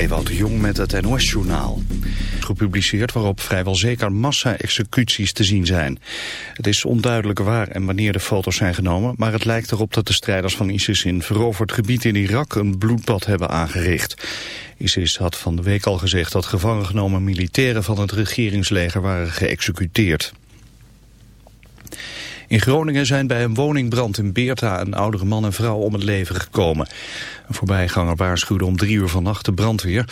De Jong met het NOS-journaal. Gepubliceerd waarop vrijwel zeker massa-executies te zien zijn. Het is onduidelijk waar en wanneer de foto's zijn genomen... maar het lijkt erop dat de strijders van ISIS in veroverd gebied in Irak... een bloedbad hebben aangericht. ISIS had van de week al gezegd dat gevangen genomen militairen... van het regeringsleger waren geëxecuteerd. In Groningen zijn bij een woningbrand in Beerta een oudere man en vrouw om het leven gekomen. Een voorbijganger waarschuwde om drie uur vannacht de brandweer.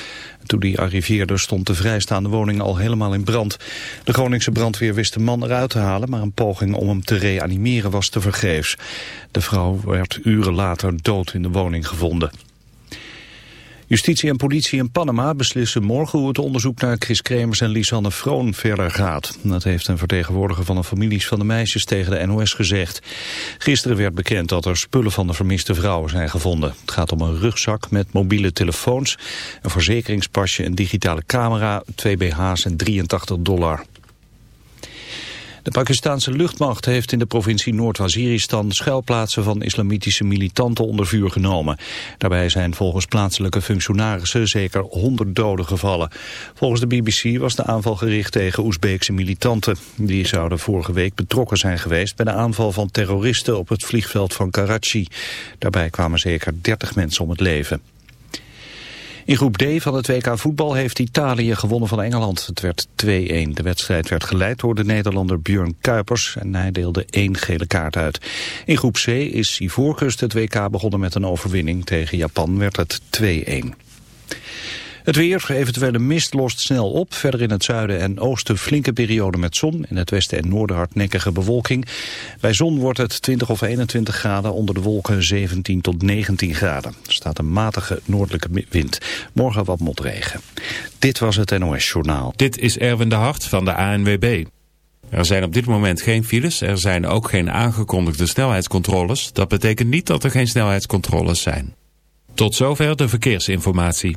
Toen die arriveerde stond de vrijstaande woning al helemaal in brand. De Groningse brandweer wist de man eruit te halen, maar een poging om hem te reanimeren was tevergeefs. De vrouw werd uren later dood in de woning gevonden. Justitie en politie in Panama beslissen morgen hoe het onderzoek naar Chris Kremers en Lisanne Vroon verder gaat. Dat heeft een vertegenwoordiger van de families van de meisjes tegen de NOS gezegd. Gisteren werd bekend dat er spullen van de vermiste vrouwen zijn gevonden. Het gaat om een rugzak met mobiele telefoons, een verzekeringspasje, een digitale camera, twee BH's en 83 dollar. De Pakistanse luchtmacht heeft in de provincie Noord-Waziristan schuilplaatsen van islamitische militanten onder vuur genomen. Daarbij zijn volgens plaatselijke functionarissen zeker 100 doden gevallen. Volgens de BBC was de aanval gericht tegen Oezbeekse militanten. Die zouden vorige week betrokken zijn geweest bij de aanval van terroristen op het vliegveld van Karachi. Daarbij kwamen zeker 30 mensen om het leven. In groep D van het WK voetbal heeft Italië gewonnen van Engeland. Het werd 2-1. De wedstrijd werd geleid door de Nederlander Björn Kuipers en hij deelde één gele kaart uit. In groep C is Ivoorkust het WK begonnen met een overwinning. Tegen Japan werd het 2-1. Het weer, eventuele mist lost snel op. Verder in het zuiden en oosten flinke periode met zon. In het westen en noorden hardnekkige bewolking. Bij zon wordt het 20 of 21 graden. Onder de wolken 17 tot 19 graden. Er staat een matige noordelijke wind. Morgen wat motregen. Dit was het NOS Journaal. Dit is Erwin de Hart van de ANWB. Er zijn op dit moment geen files. Er zijn ook geen aangekondigde snelheidscontroles. Dat betekent niet dat er geen snelheidscontroles zijn. Tot zover de verkeersinformatie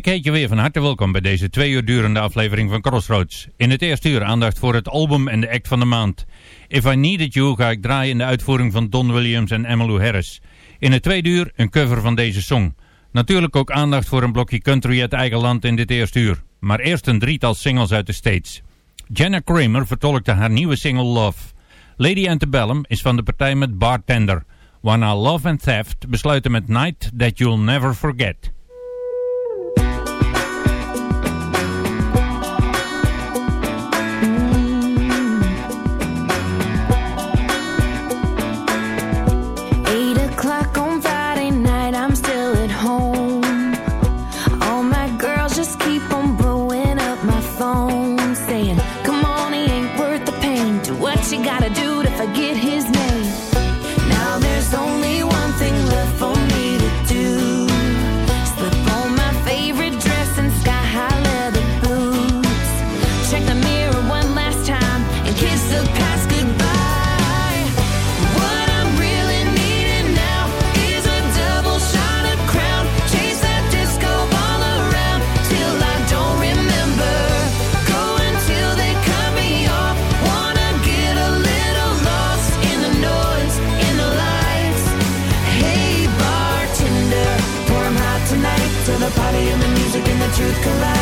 Ik heet je weer van harte welkom bij deze twee uur durende aflevering van Crossroads. In het eerste uur aandacht voor het album en de act van de maand. If I Needed You ga ik draaien in de uitvoering van Don Williams en Emmylou Harris. In het tweede uur een cover van deze song. Natuurlijk ook aandacht voor een blokje country uit eigen land in dit eerste uur. Maar eerst een drietal singles uit de States. Jenna Kramer vertolkte haar nieuwe single Love. Lady Antebellum is van de partij met Bartender. Waarna Love and Theft besluiten met Night That You'll Never Forget. the party and the music and the truth collide.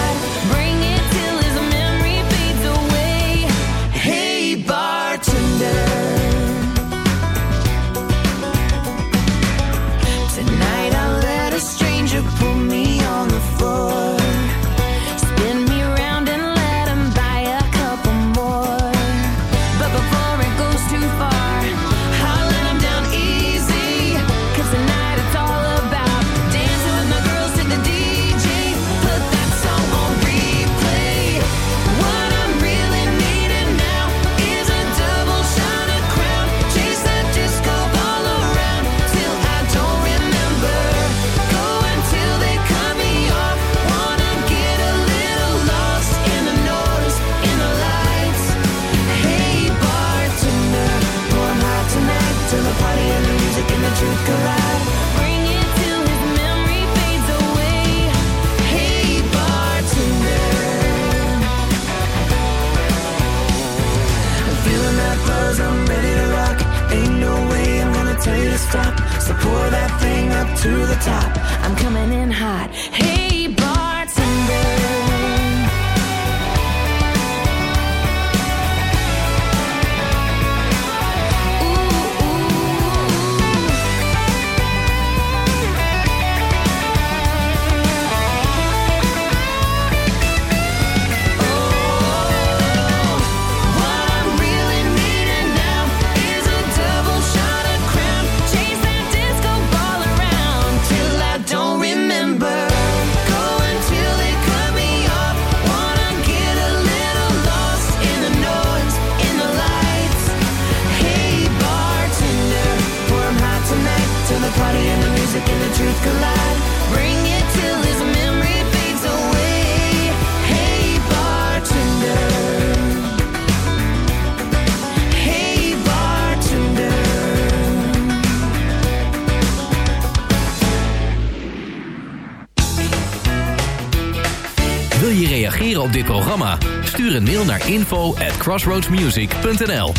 reageren op dit programma? Stuur een mail naar info at crossroadsmusic.nl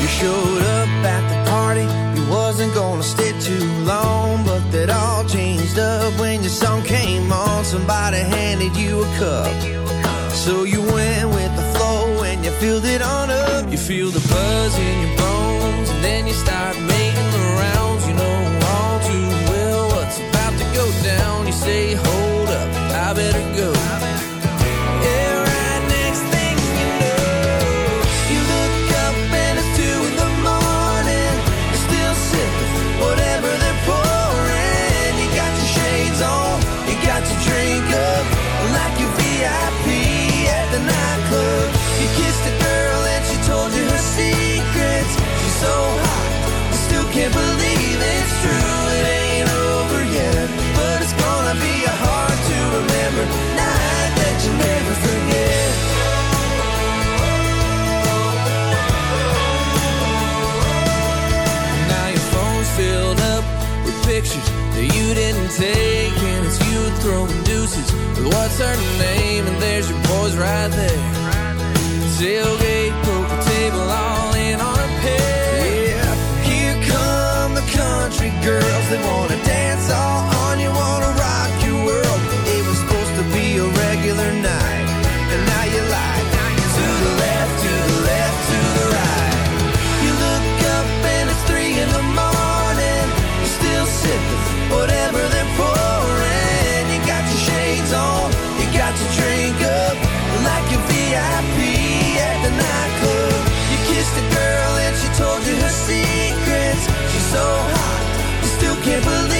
You showed up at the party. You wasn't gonna stay too long But that all changed up when your song came on. Somebody handed you a cup. So you went with the flow and you filled it on up. You feel the buzz in your bones and then you start that you didn't take, and it's you throwing deuces. But what's her name? And there's your boys right there. Tailgate, poker table, all so hot, still can't believe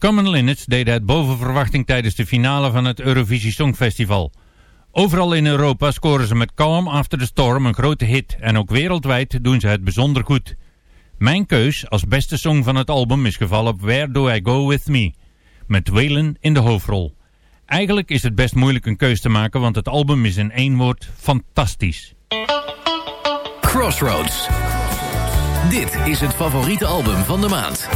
Common Linnets deden het boven verwachting tijdens de finale van het Eurovisie Songfestival. Overal in Europa scoren ze met Calm After the Storm een grote hit en ook wereldwijd doen ze het bijzonder goed. Mijn keus als beste song van het album is gevallen op Where Do I Go With Me, met Waylon in de hoofdrol. Eigenlijk is het best moeilijk een keus te maken, want het album is in één woord fantastisch. Crossroads. Dit is het favoriete album van de maand.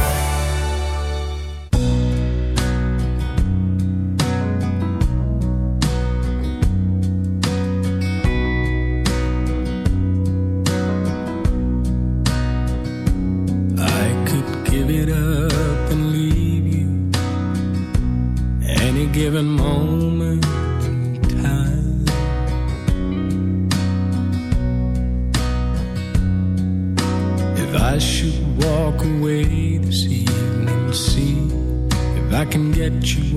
that you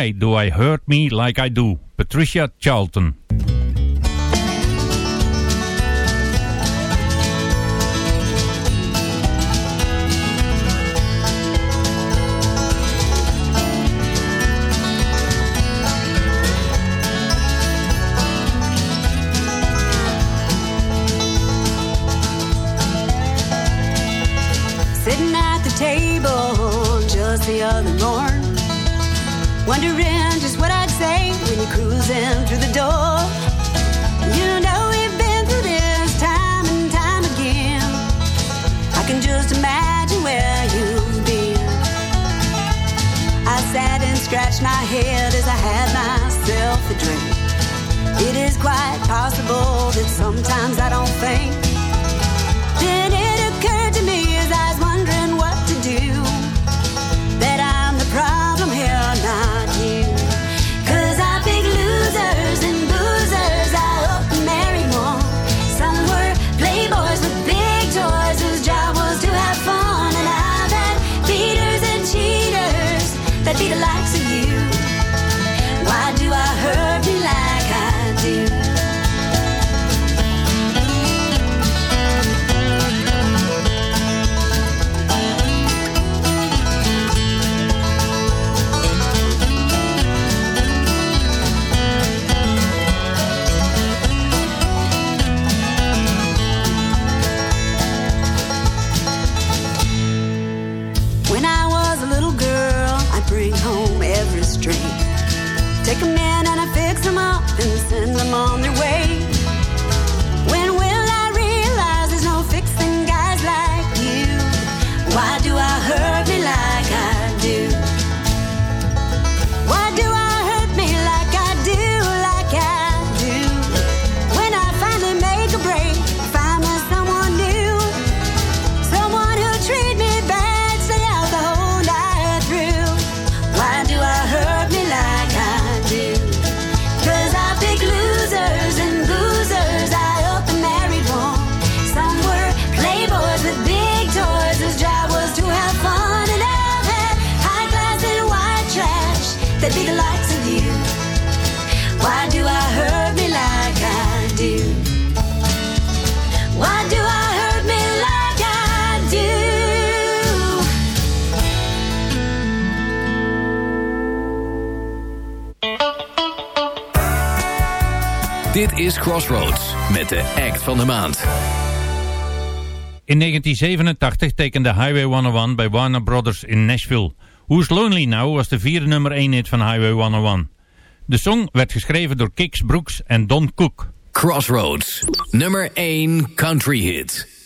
Why do I hurt me like I do? Patricia Charlton. wondering just what I'd say when you're cruising through the door. You know we've been through this time and time again. I can just imagine where you've been. I sat and scratched my head as I had myself a drink. It is quite possible that sometimes I don't think. van de maand. In 1987 tekende Highway 101 bij Warner Brothers in Nashville. Who's Lonely Now was de vierde nummer 1 hit van Highway 101. De song werd geschreven door Kix Brooks en Don Cook. Crossroads, nummer 1 country hit.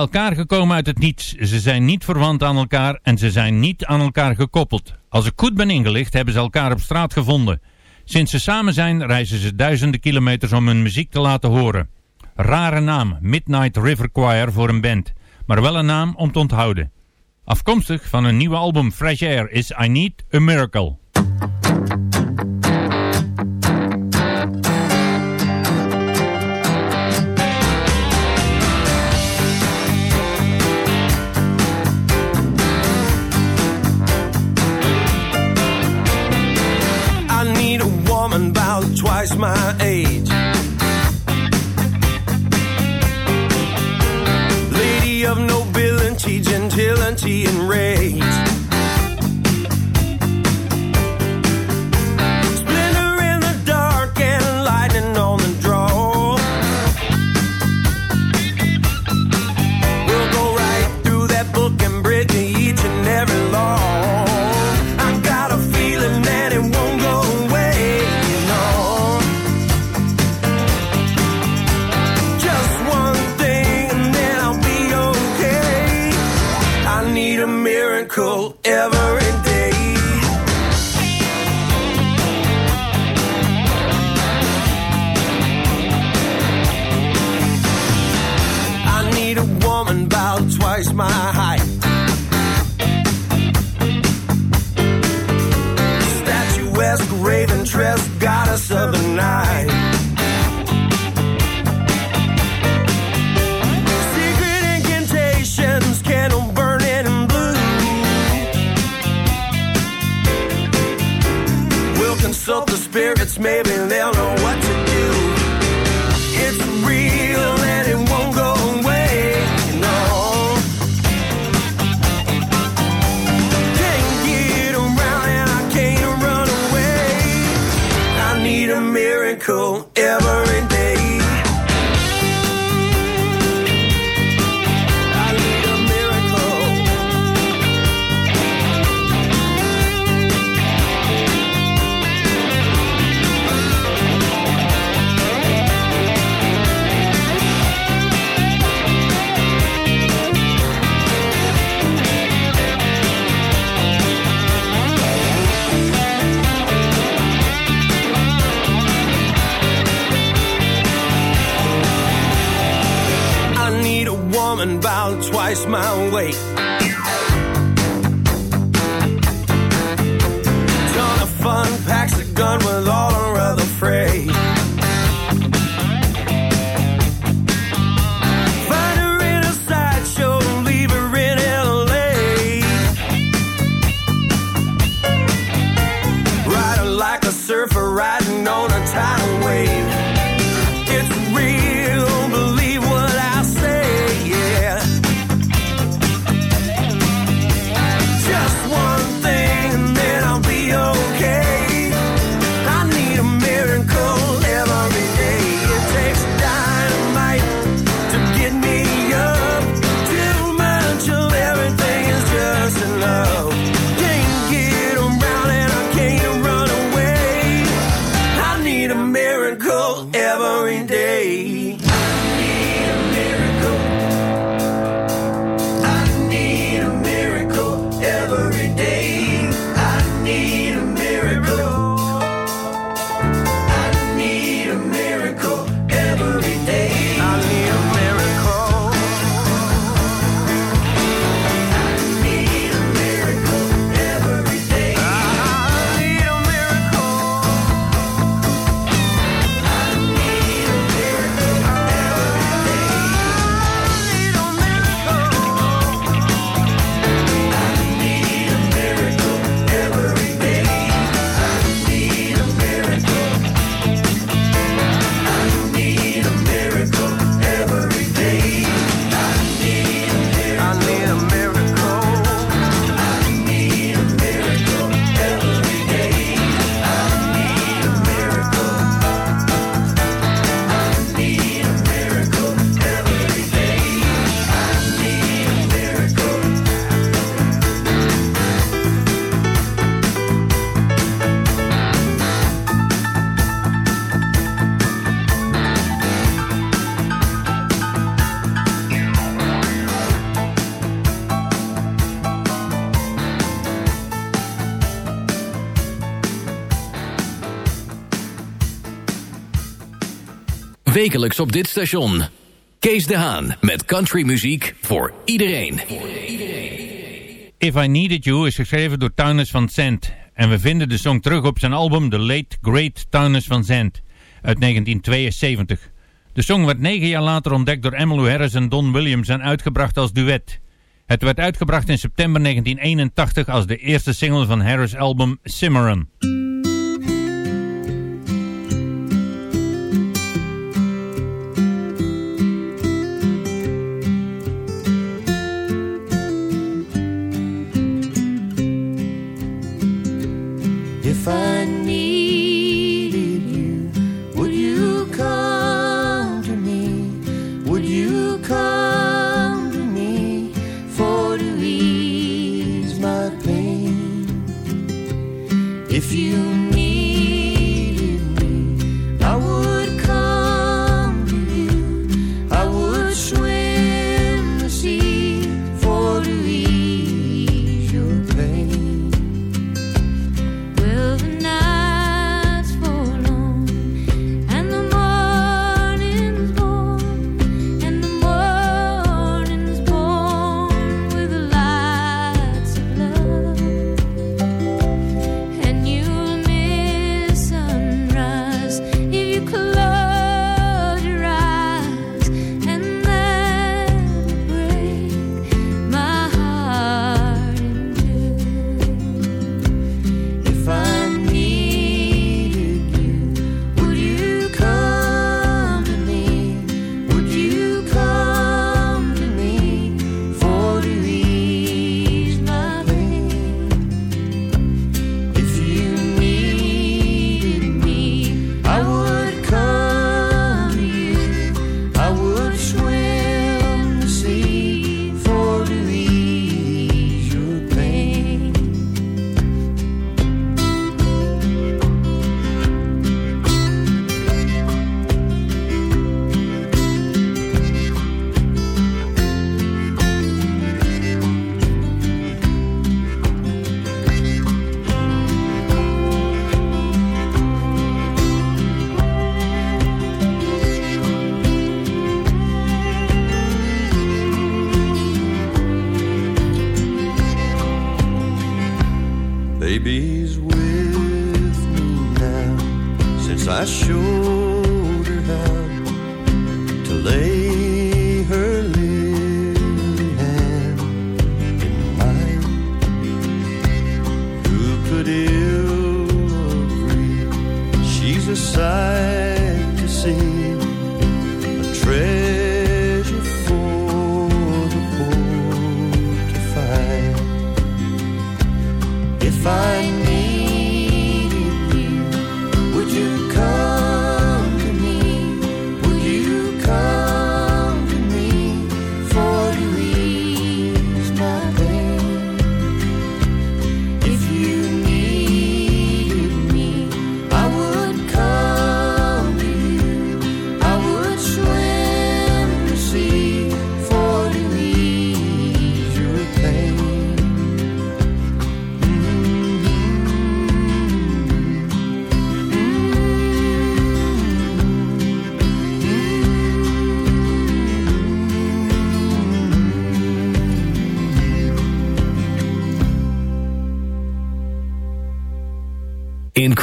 elkaar gekomen uit het niets. Ze zijn niet verwant aan elkaar en ze zijn niet aan elkaar gekoppeld. Als ik goed ben ingelicht hebben ze elkaar op straat gevonden. Sinds ze samen zijn reizen ze duizenden kilometers om hun muziek te laten horen. Rare naam, Midnight River Choir voor een band. Maar wel een naam om te onthouden. Afkomstig van hun nieuwe album Fresh Air is I Need a Miracle. My age. price my way. wekelijks op dit station. Kees de Haan met countrymuziek voor iedereen. If I Needed You is geschreven door Townes van Zandt. En we vinden de song terug op zijn album The Late Great Townes van Zandt uit 1972. De song werd negen jaar later ontdekt door Emmylou Harris en Don Williams en uitgebracht als duet. Het werd uitgebracht in september 1981 als de eerste single van Harris' album Cimarron. if you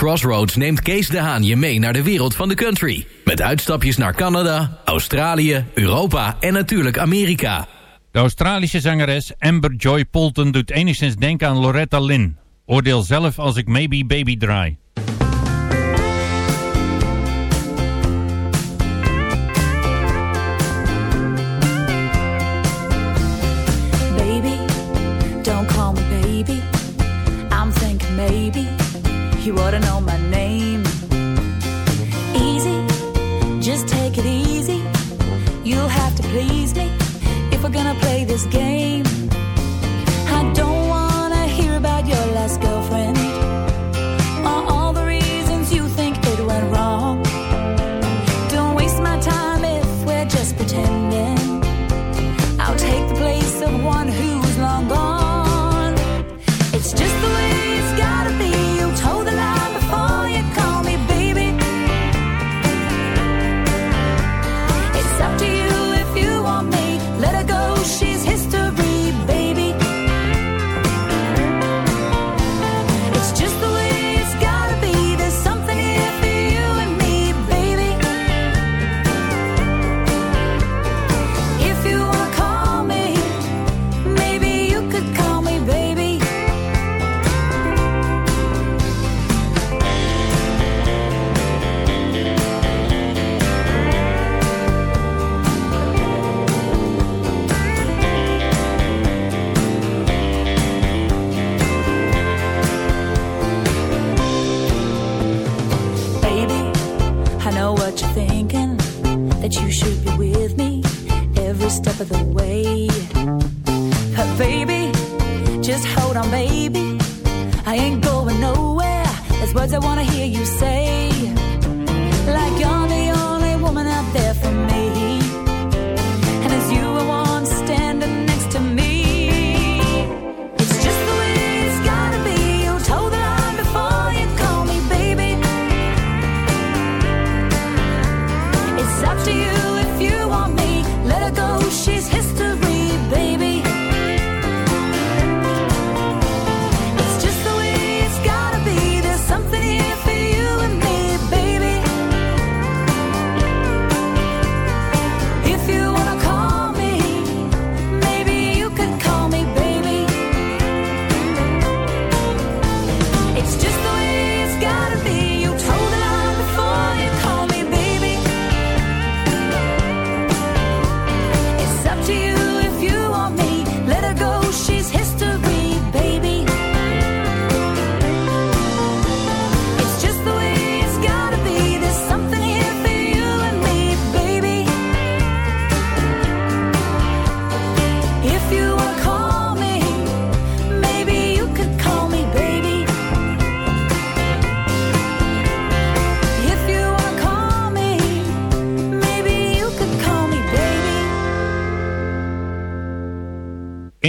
Crossroads neemt Kees de Haan je mee naar de wereld van de country. Met uitstapjes naar Canada, Australië, Europa en natuurlijk Amerika. De Australische zangeres Amber Joy Polton doet enigszins denken aan Loretta Lynn. Oordeel zelf als ik Maybe Baby draai. you ought to know my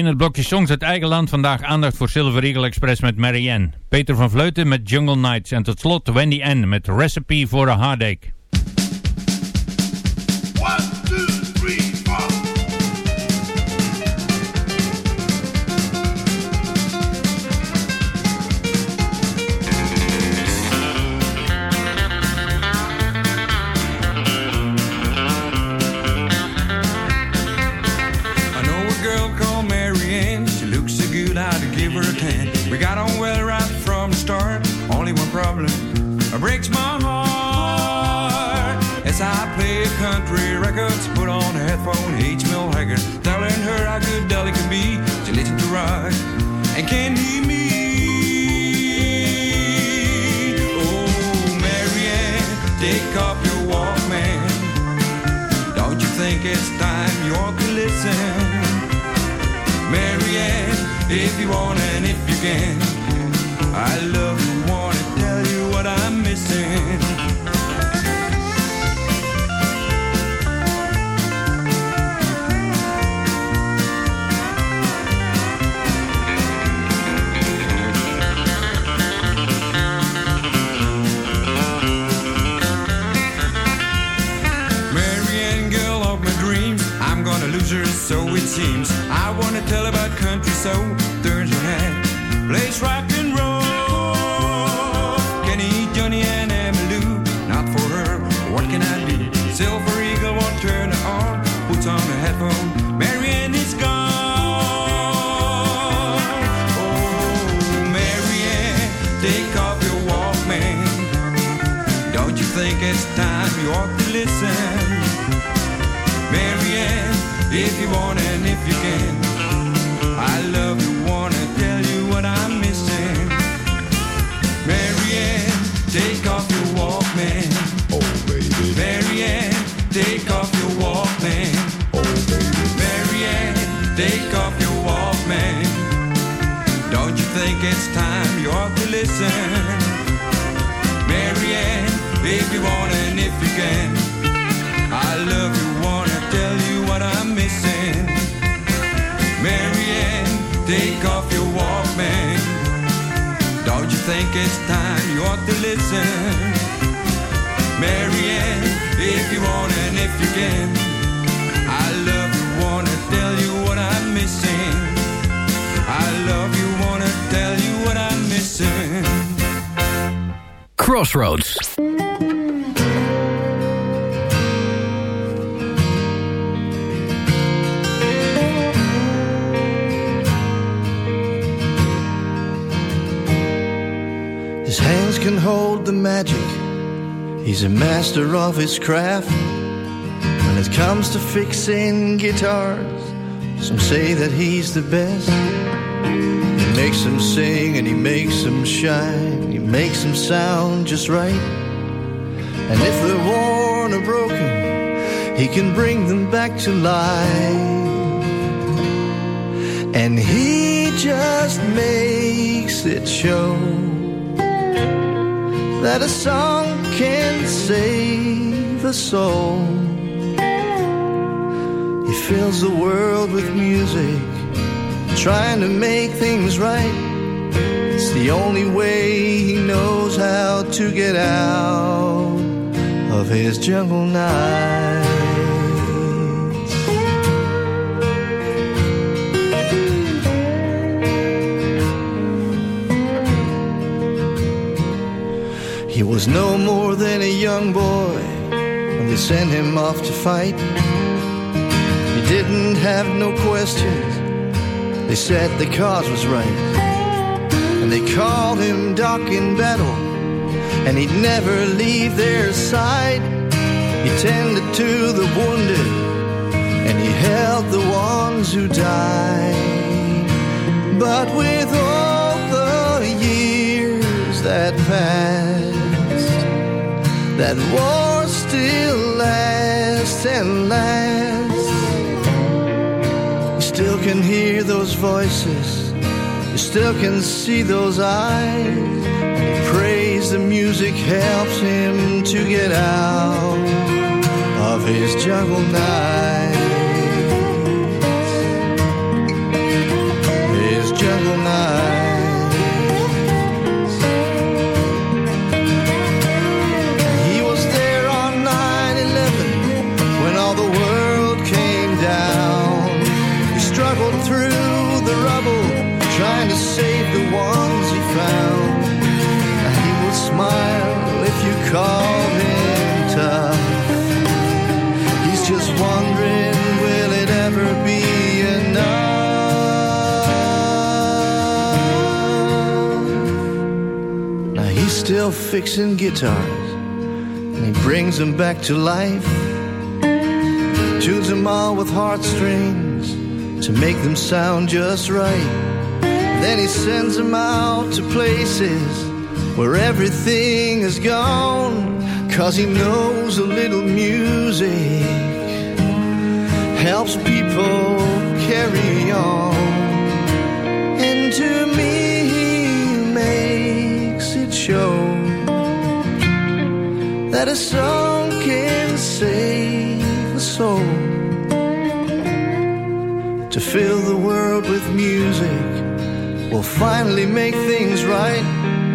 het blokje songs uit eigen land vandaag aandacht voor Silver Eagle Express met Marianne. Peter van Vleuten met Jungle Nights. En tot slot Wendy N. met Recipe for a Heartache. if you want and if you can. magic. He's a master of his craft. When it comes to fixing guitars, some say that he's the best. He makes them sing and he makes them shine. He makes them sound just right. And if they're worn or broken, he can bring them back to life. And he just makes it show that a song can save a soul. He fills the world with music, trying to make things right. It's the only way he knows how to get out of his jungle nights. Was no more than a young boy when they sent him off to fight. He didn't have no questions. They said the cause was right. And they called him Doc in battle. And he'd never leave their side. He tended to the wounded. And he held the ones who died. But with all the years that passed, that war still lasts and lasts. You still can hear those voices, you still can see those eyes. He prays the music helps him to get out of his jungle nights. Fixing guitars and he brings them back to life. Tunes them all with heartstrings to make them sound just right. Then he sends them out to places where everything is gone. Cause he knows a little music helps people carry on. And to me, he makes it show that a song can save a soul. To fill the world with music will finally make things right.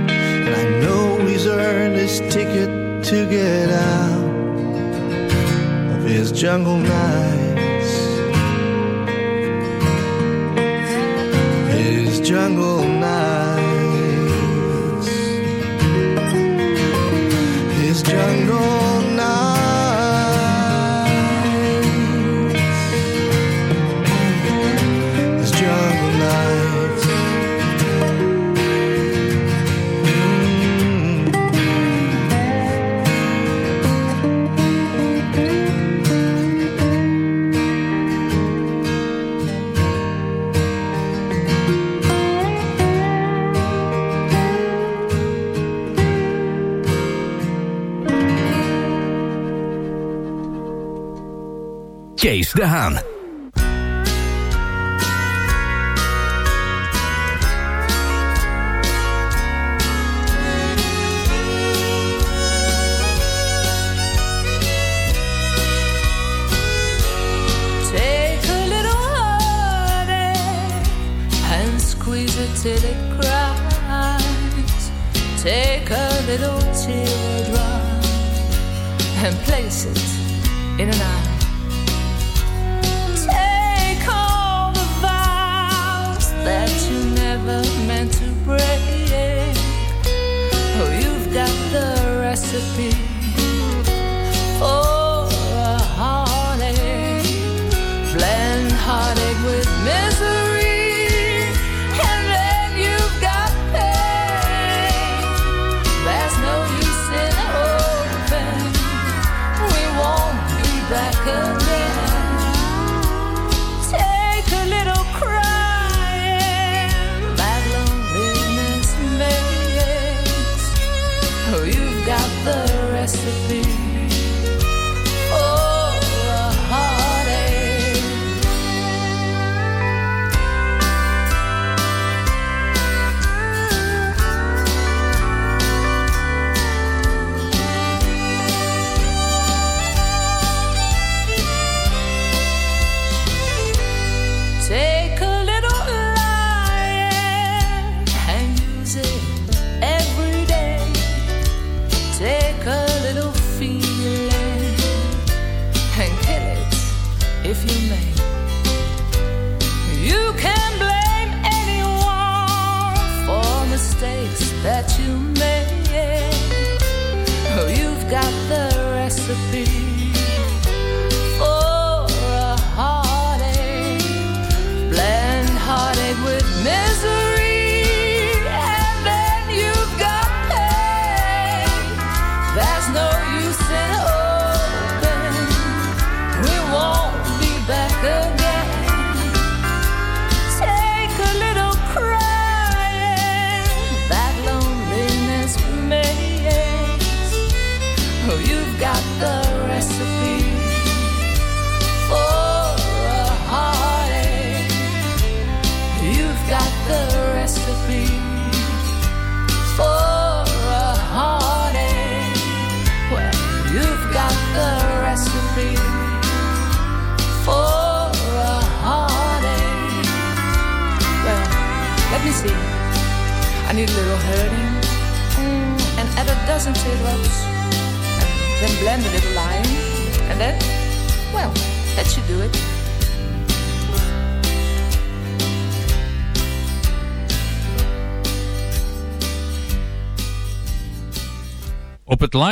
And I know he's earned his ticket to get out of his jungle nights. De Haan.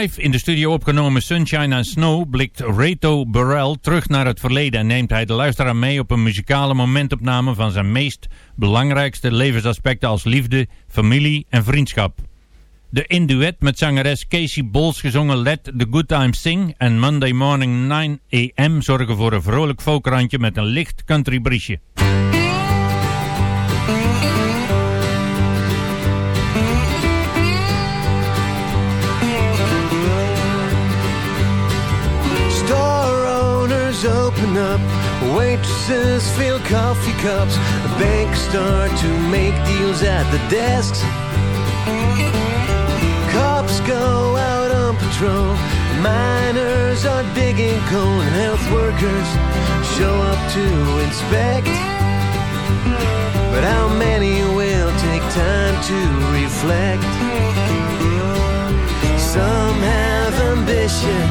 Live in de studio opgenomen Sunshine and Snow blikt Reto Burrell terug naar het verleden en neemt hij de luisteraar mee op een muzikale momentopname van zijn meest belangrijkste levensaspecten als liefde, familie en vriendschap. De in duet met zangeres Casey Bols gezongen Let the Good Times Sing en Monday Morning 9 AM zorgen voor een vrolijk folkrandje met een licht country briesje. Waitresses fill coffee cups, banks start to make deals at the desks. Cops go out on patrol, miners are digging coal, and health workers show up to inspect. But how many will take time to reflect? Some have ambition,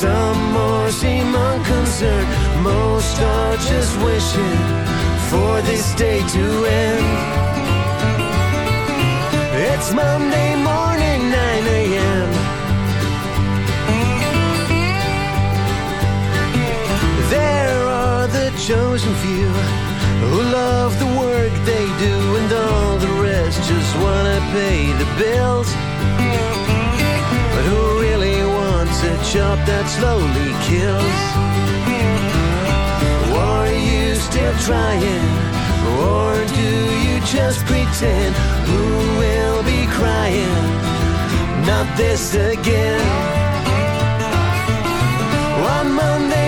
some more seem unconcerned. Most are just wishing for this day to end. It's Monday morning, 9 a.m. There are the chosen few who love the work they do, and all the rest just wanna pay the bills. A that slowly kills? Are you still trying? Or do you just pretend? Who will be crying? Not this again. On Monday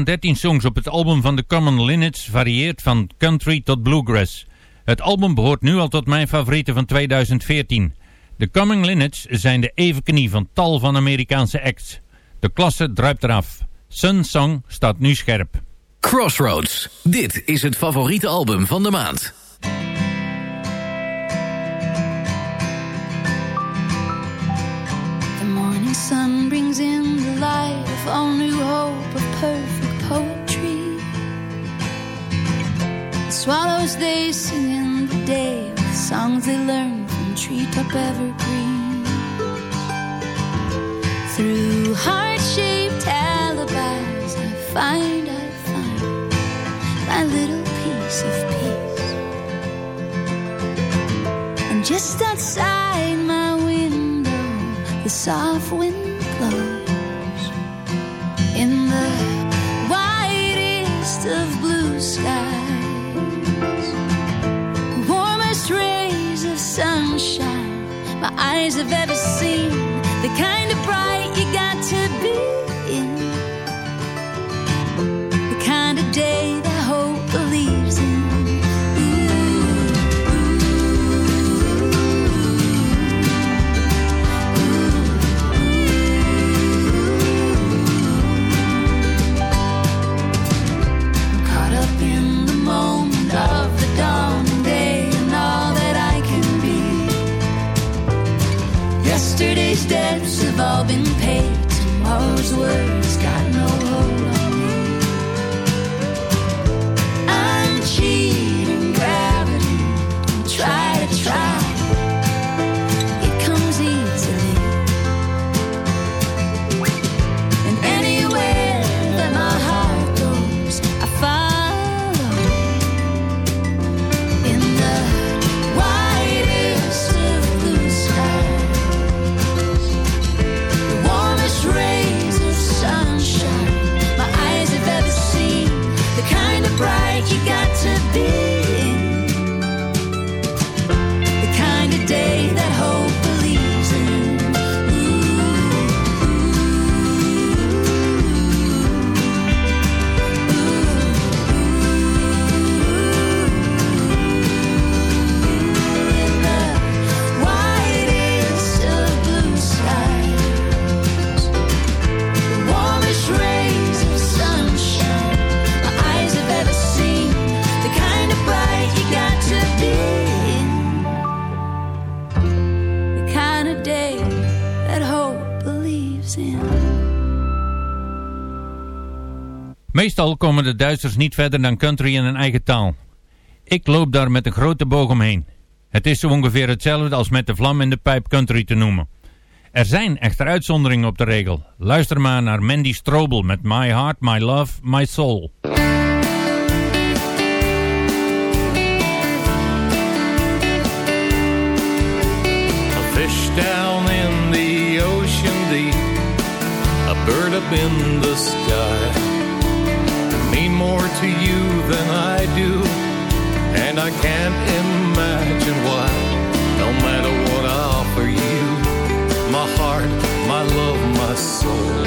van 13 songs op het album van The Common Linnets varieert van country tot bluegrass. Het album behoort nu al tot mijn favorieten van 2014. De Common Linnets zijn de evenknie van tal van Amerikaanse acts. De klasse druipt eraf. Sun Song staat nu scherp. Crossroads. Dit is het favoriete album van de maand. The morning sun brings in the light of all new hope of perfect The swallows they sing in the day with songs they learn from treetop evergreen. Through heart-shaped alibis, I find, I find my little piece of peace. And just outside my window, the soft wind blows eyes have ever seen. The kind komen de Duitsers niet verder dan country in een eigen taal. Ik loop daar met een grote boog omheen. Het is zo ongeveer hetzelfde als met de vlam in de pijp country te noemen. Er zijn echter uitzonderingen op de regel. Luister maar naar Mandy Strobel met My Heart, My Love, My Soul. A fish down in the ocean deep, a bird up in the sky. More to you than I do, and I can't imagine why. No matter what I offer you, my heart, my love, my soul.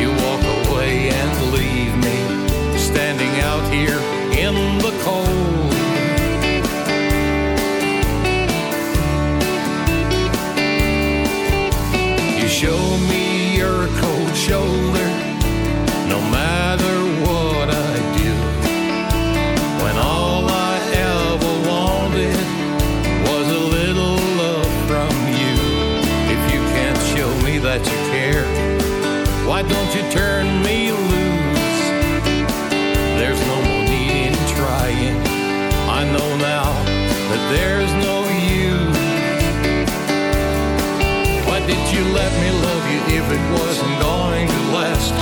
You walk away and leave me standing out here in the cold. You show me why don't you turn me loose? There's no more need in trying. I know now that there's no use. Why did you let me love you if it wasn't going to last?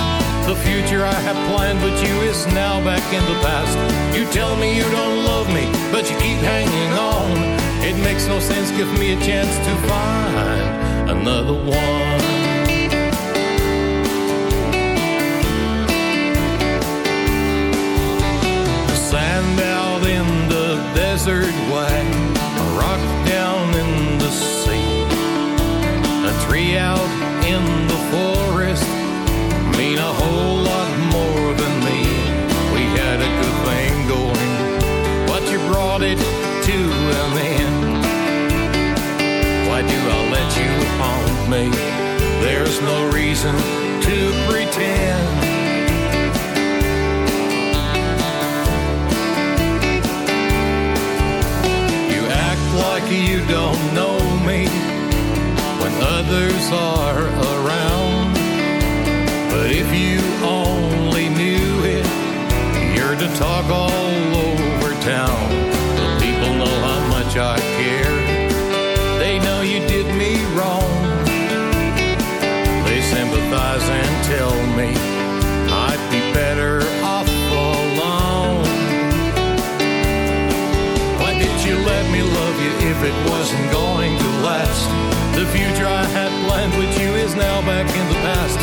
The future I have planned with you is now back in the past. You tell me you don't love me, but you keep hanging on. It makes no sense, give me a chance to find another one. Me? There's no reason to pretend. You act like you don't know me when others are around. But if you only knew it, you're to talk all over town. it wasn't going to last. The future I had planned with you is now back in the past.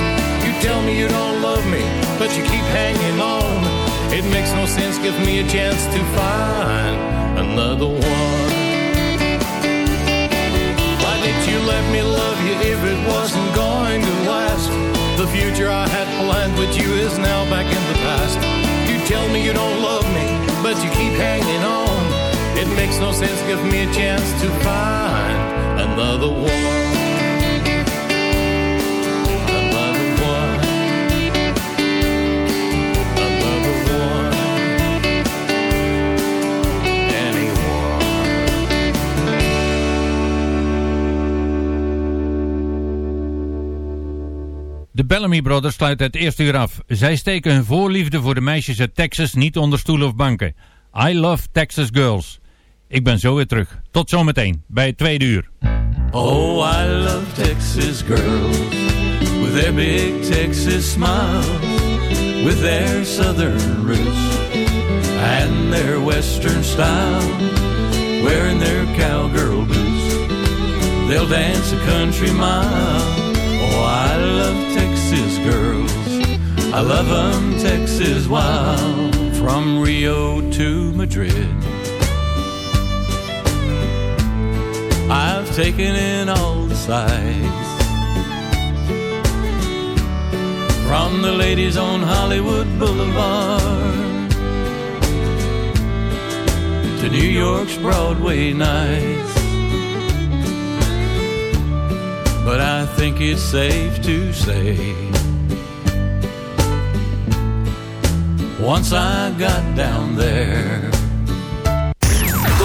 You tell me you don't love me, but you keep hanging on. It makes no sense, give me a chance to find another one. Why did you let me love you if it wasn't going to last? The future I had planned with you is now back in the past. You tell me you don't love me, but you keep hanging on. Makes no sense, give me a chance to find another one. De Bellamy Brothers sluiten het eerste uur af. Zij steken hun voorliefde voor de meisjes uit Texas niet onder stoelen of banken. I love Texas girls. Ik ben zo weer terug. Tot zometeen bij het tweede uur. Oh, I love Texas girls with their big Texas smiles, with their southern roots and their western style, wearing their cowgirl boots. They'll dance a country mile. Oh, I love Texas girls. I love 'em Texas wild. From Rio to Madrid. I've taken in all the sights. From the ladies on Hollywood Boulevard to New York's Broadway nights. But I think it's safe to say once I got down there.